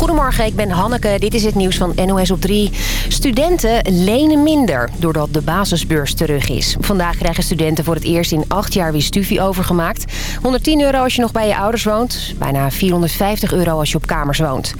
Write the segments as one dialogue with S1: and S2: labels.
S1: Goedemorgen, ik ben Hanneke. Dit is het nieuws van NOS op 3. Studenten lenen minder doordat de basisbeurs terug is. Vandaag krijgen studenten voor het eerst in acht jaar weer studie overgemaakt. 110 euro als je nog bij je ouders woont. Bijna 450 euro als je op kamers woont.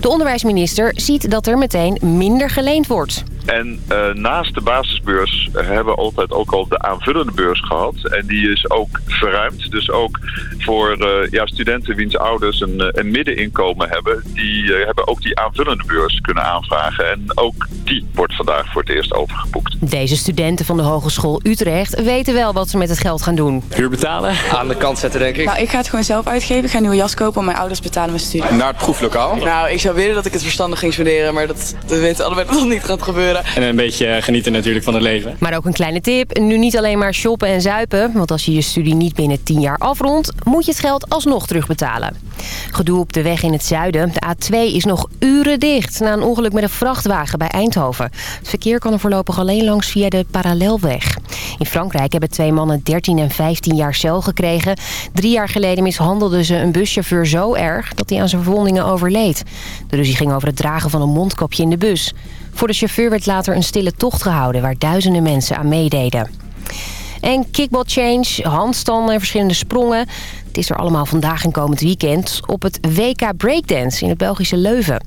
S1: De onderwijsminister ziet dat er meteen minder geleend wordt.
S2: En uh, naast de basisbeurs hebben we altijd ook al de aanvullende beurs gehad. En die is ook verruimd. Dus ook voor uh, ja, studenten wiens ouders een, eh, een middeninkomen hebben... die uh, hebben ook die aanvullende beurs kunnen aanvragen. En ook die wordt vandaag voor het eerst overgeboekt.
S1: Deze studenten van de Hogeschool Utrecht weten wel wat ze met het geld gaan doen.
S3: Huur betalen?
S4: Aan de kant zetten, denk ik.
S5: Nou, ik ga het gewoon zelf uitgeven. Ik ga een nieuwe jas kopen, mijn ouders betalen mijn studie.
S4: Naar het proeflokaal?
S5: Nou, ik zou willen dat ik het verstandig ging studeren... maar dat, dat weten allebei dat het niet gaat gebeuren.
S3: En een beetje genieten natuurlijk van het leven.
S1: Maar ook een kleine tip. Nu niet alleen maar shoppen en zuipen. Want als je je studie niet binnen 10 jaar afrondt... moet je het geld alsnog terugbetalen. Gedoe op de weg in het zuiden. De A2 is nog uren dicht na een ongeluk met een vrachtwagen bij Eindhoven. Het verkeer kan er voorlopig alleen langs via de parallelweg. In Frankrijk hebben twee mannen 13 en 15 jaar cel gekregen. Drie jaar geleden mishandelden ze een buschauffeur zo erg dat hij aan zijn verwondingen overleed. De ruzie ging over het dragen van een mondkapje in de bus. Voor de chauffeur werd later een stille tocht gehouden waar duizenden mensen aan meededen. En kickball change, handstanden en verschillende sprongen. Het is er allemaal vandaag en komend weekend op het WK Breakdance in het Belgische Leuven.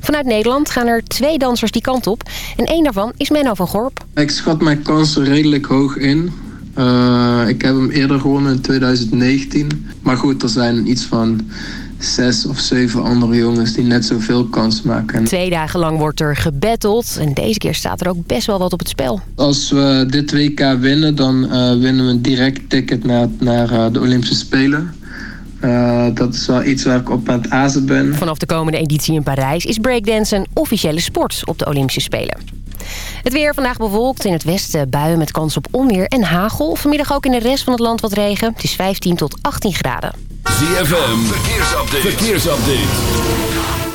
S1: Vanuit Nederland gaan er twee dansers die kant op. En één daarvan is Menno van Gorp.
S6: Ik schat mijn kansen redelijk hoog in. Uh, ik heb hem eerder gewonnen in 2019. Maar goed, er zijn iets van zes of zeven andere jongens die net zoveel kans maken.
S1: Twee dagen lang wordt er gebatteld en deze keer staat er ook best wel wat op het spel.
S6: Als we dit WK winnen, dan uh, winnen we een direct ticket naar, naar uh, de Olympische Spelen. Uh, dat is wel iets waar ik op aan het azen ben.
S1: Vanaf de komende editie in Parijs is breakdance een officiële sport op de Olympische Spelen. Het weer vandaag bewolkt. In het westen buien met kans op onweer en hagel. Vanmiddag ook in de rest van het land wat regen. Het is 15 tot 18 graden.
S7: ZFM, verkeersupdate. verkeersupdate.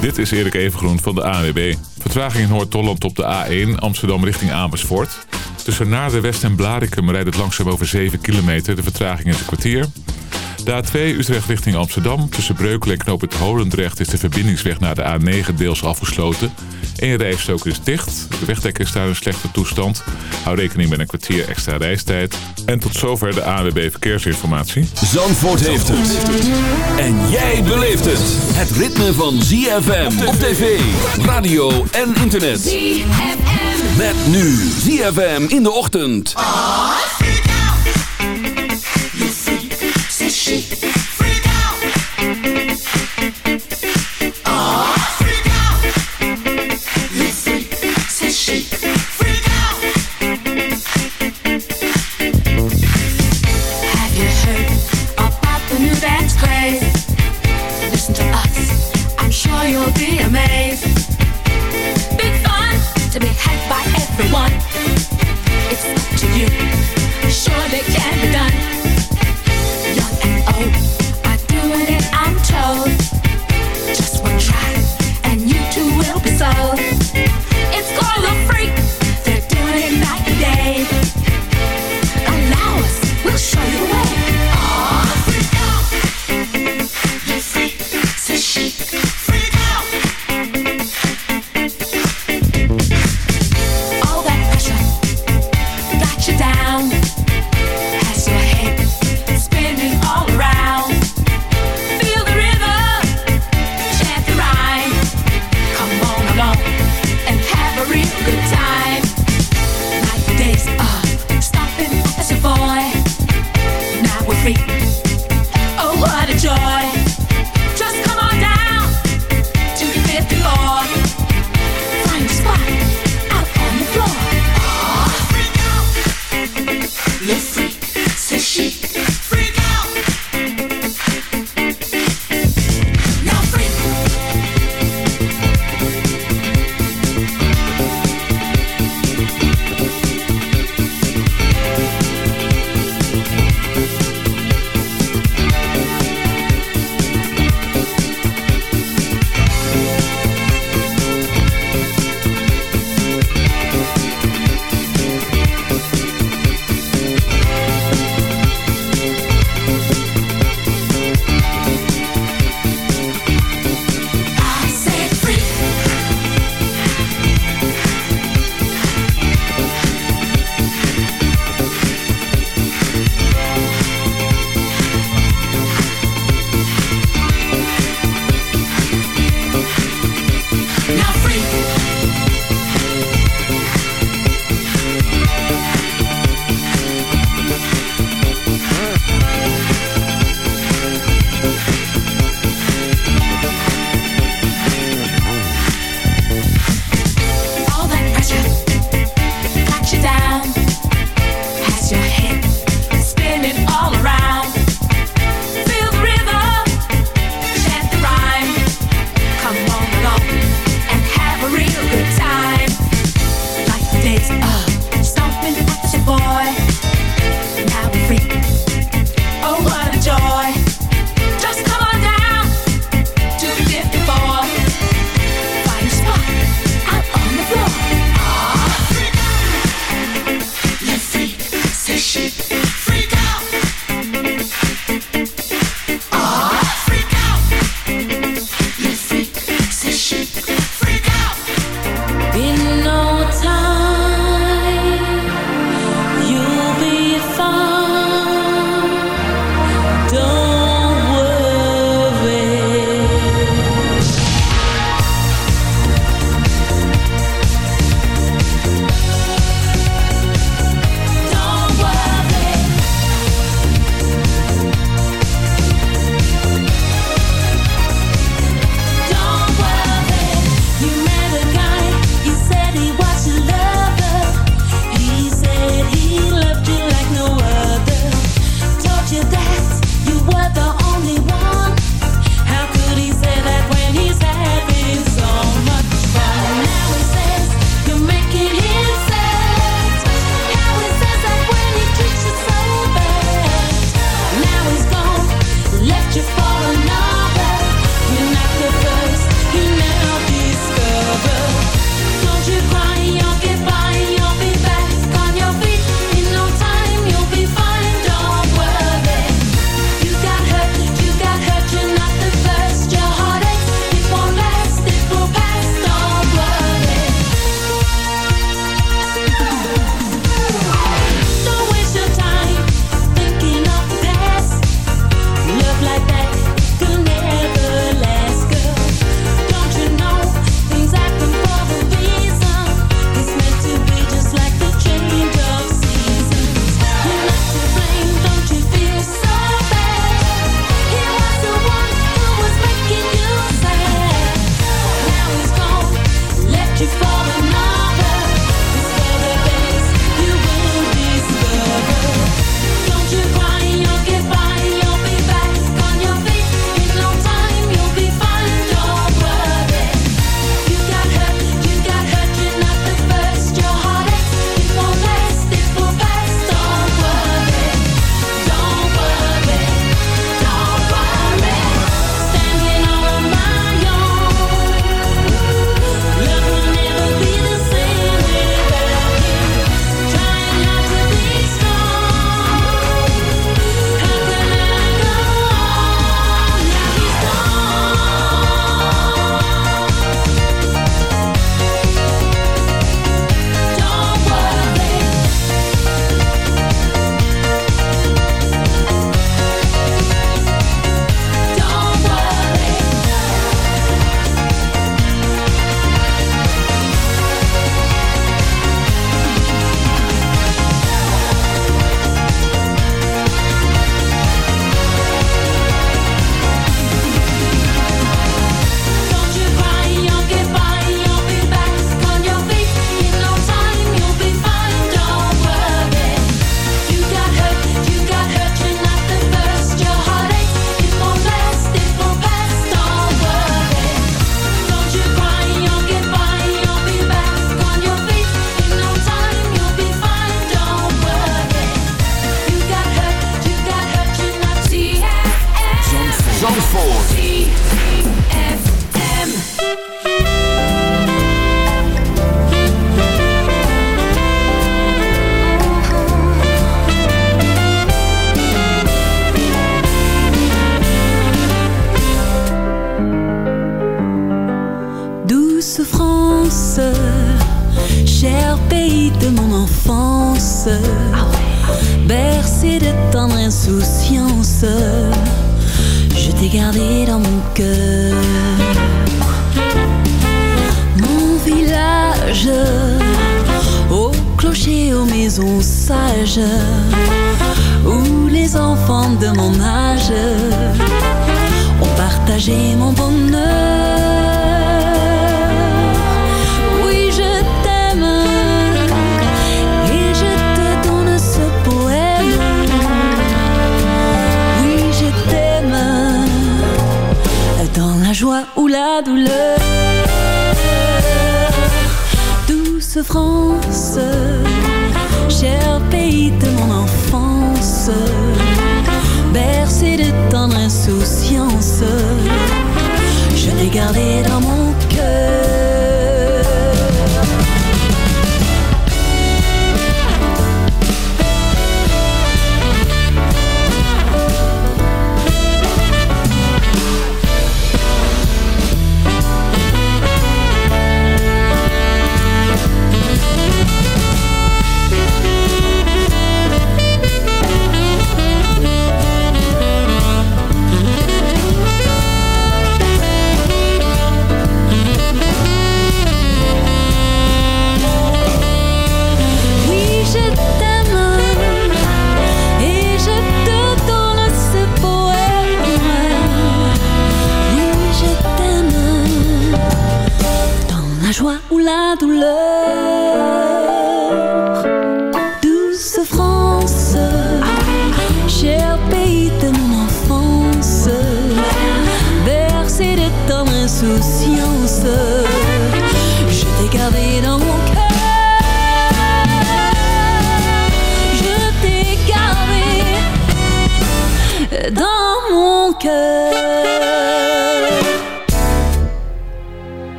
S8: Dit is Erik Evengroen van de ANWB. Vertraging in Noord-Holland op de A1 Amsterdam richting Amersfoort. Tussen Naarden, West en Blarikum rijdt het langzaam over 7 kilometer. De vertraging is een kwartier. De A2 Utrecht richting Amsterdam. Tussen Breukelen en Knoop het Holendrecht is de verbindingsweg naar de A9 deels afgesloten. Eén rijstrook is dicht. De wegdek is daar in slechte toestand. Hou rekening met een kwartier extra reistijd. En tot zover de AWB Verkeersinformatie.
S7: Zandvoort heeft het. En jij beleeft het. Het ritme van ZFM op tv, radio en internet.
S9: ZFM.
S7: Met nu ZFM in de ochtend.
S9: Oh, Thank you.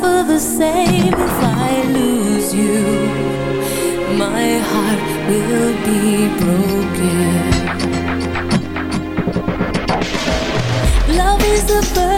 S4: suffer the same if I lose you. My heart will be broken. Love is a.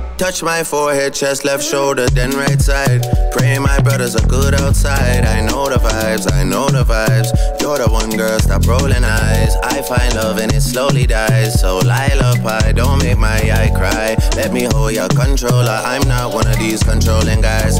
S10: Touch my forehead, chest, left shoulder, then right side. Pray my brothers are good outside. I know the vibes, I know the vibes. You're the one girl, stop rolling eyes. I find love and it slowly dies. So lullaby, don't make my eye cry. Let me hold your controller. I'm not one of these controlling guys.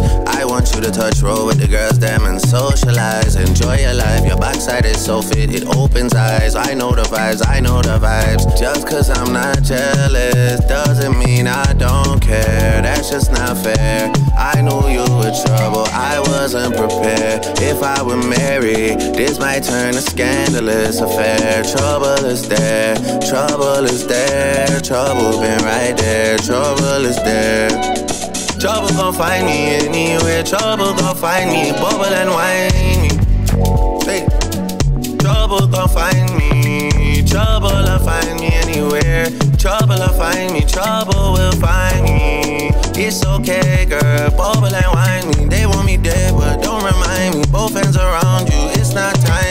S10: Want you to touch roll with the girls, them and socialize. Enjoy your life, your backside is so fit, it opens eyes. I know the vibes, I know the vibes. Just cause I'm not jealous doesn't mean I don't care. That's just not fair. I knew you were trouble, I wasn't prepared. If I were married, this might turn a scandalous affair. Trouble is there, trouble is there, trouble been right there, trouble is there. Trouble gon' find me anywhere. Trouble gon' find me, bubble and whiny. Hey. Trouble gon' find me. Trouble will find me anywhere. Trouble will find me. Trouble will find me. It's okay, girl. Bubble and whiny. They want me dead, but don't remind me. Both hands around you. It's not time.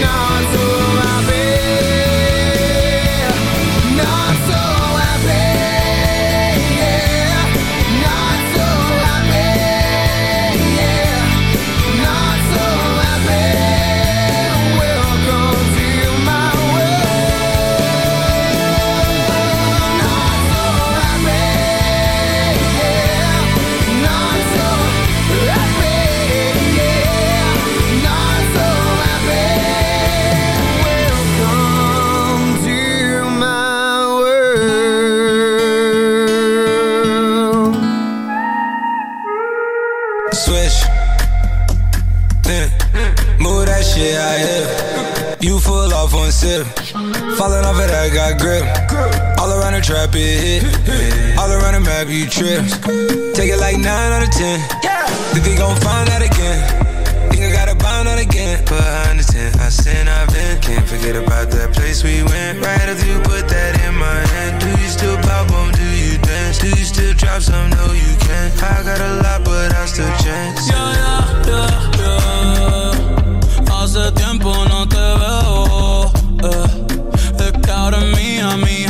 S11: Maybe not
S12: trap, it hit. All around the map, you trip. Take it like 9 out of 10. Think they gon' find out again. Think I gotta bind out again. But I understand, I sin, I've been. Can't forget about that place we went. Right after you put that in my hand. Do you still pop on? Do you dance? Do you still drop some? No, you can't. I got a lot, but I still chance.
S13: Yeah, yeah, yeah, yeah. Hace tiempo no te veo. Eh. Es que ahora es mía mi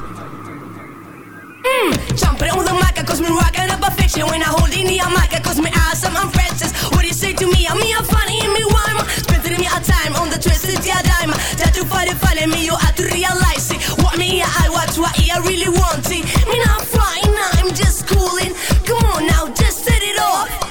S14: Mmm, jumping on the mic, cause me rocking up a fiction When I hold in the mic, cause me awesome, I'm Francis What do you say to me? I'm me, I'm funny, and me rhyme Spending me a time on the twisted yeah dime Try to find it funny, me you have to realize it. what me, I watch, what I really want it. Me not flying, I'm just cooling. Come on now, just set it off.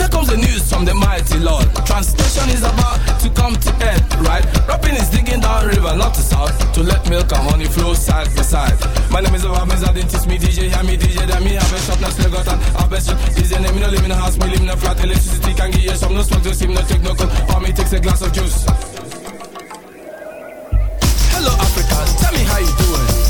S15: Here comes the news from the mighty Lord. Translation is about to come to end, right? Rapping is digging down river, not to south, to let milk and honey flow side by side. My name is Obamiz, I didn't teach me DJ, hear me DJ, then me have a shop, not got an have a shop. DJ name, me no live in a house, me live in a flat, electricity can give you some, no smoke, just him, no take no cold, for me takes a glass of juice. Hello Africa, tell me how you doing.